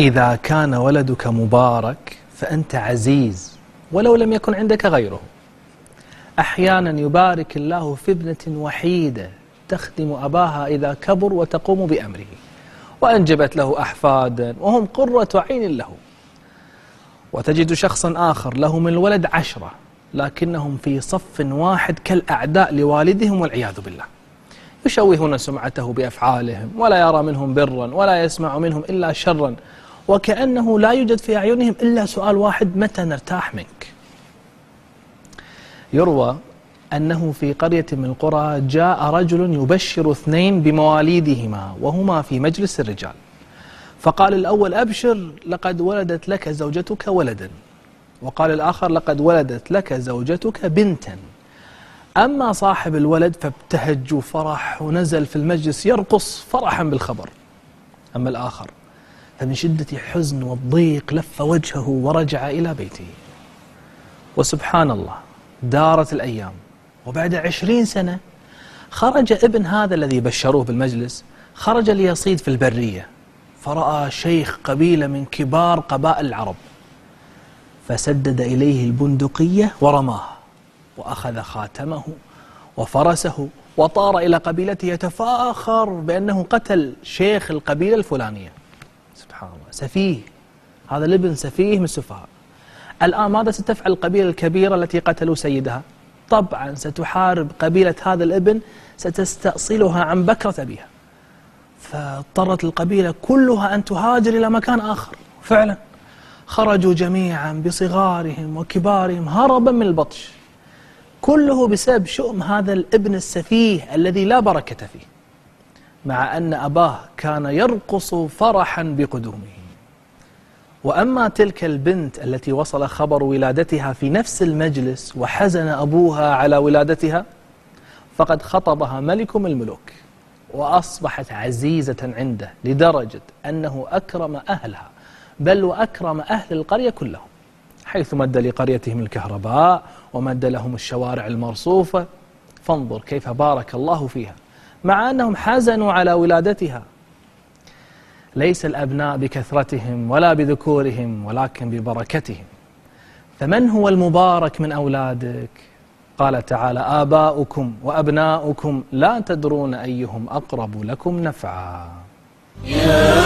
إذا كان ولدك مبارك فأنت عزيز ولو لم يكن عندك غيره. أحيانا يبارك الله في ابنة وحيدة تخدم أباها إذا كبر وتقوم بأمره وأنجبت له أحفادا وهم قرة عين له. وتجد شخصا آخر لهم الولد عشرة لكنهم في صف واحد كالأعداء لوالدهم والعياذ بالله. يشوهون سمعته بأفعالهم ولا يرى منهم برا ولا يسمع منهم إلا شرا. وكأنه لا يوجد في أعينهم إلا سؤال واحد متى نرتاح منك؟ يروى أنه في قرية من القرى جاء رجل يبشر اثنين بمواليدهما وهما في مجلس الرجال. فقال الأول أبشر لقد ولدت لك زوجتك ولدا. وقال الآخر لقد ولدت لك زوجتك بنتا. أما صاحب الولد فابتهج وفرح ونزل في المجلس يرقص فرحا بالخبر. أما الآخر فمن شدة حزن والضيق لف وجهه ورجع إلى بيته. وسبحان الله دارت الأيام. وبعد عشرين سنة خرج ابن هذا الذي بشروه بالمجلس خرج ليصيد في البرية. فرأى شيخ قبيلة من كبار قبائل العرب. فسدد إليه البندقية ورماها وأخذ خاتمه وفرسه وطار إلى قبيلته يتفاخر بأنه قتل شيخ القبيلة الفلانية. سبحان الله. سفيه. هذا الابن سفيه من السفهاء. الآن ماذا ستفعل القبيلة الكبيرة التي قتلوا سيدها؟ طبعا ستحارب قبيلة هذا الابن ستستأصلها عن بكرة أبيها فاضطرت القبيلة كلها أن تهاجر إلى مكان آخر. فعلا. خرجوا جميعا بصغارهم وكبارهم هربا من البطش. كله بسبب شؤم هذا الابن السفيه الذي لا بركة فيه. مع أن أباه كان يرقص فرحا بقدومه. وأما تلك البنت التي وصل خبر ولادتها في نفس المجلس وحزن أبوها على ولادتها فقد خطبها ملك الملوك وأصبحت عزيزة عنده لدرجة أنه أكرم أهلها بل وأكرم أهل القرية كلهم حيث مد لقريتهم الكهرباء ومد لهم الشوارع المرصوفة. فانظر كيف بارك الله فيها. مع أنهم حزنوا على ولادتها. ليس الأبناء بكثرتهم ولا بذكورهم ولكن ببركتهم. فمن هو المبارك من أولادك؟ قال تعالى آباؤكم وأبناؤكم لا تدرون أيهم أقرب لكم نفعا.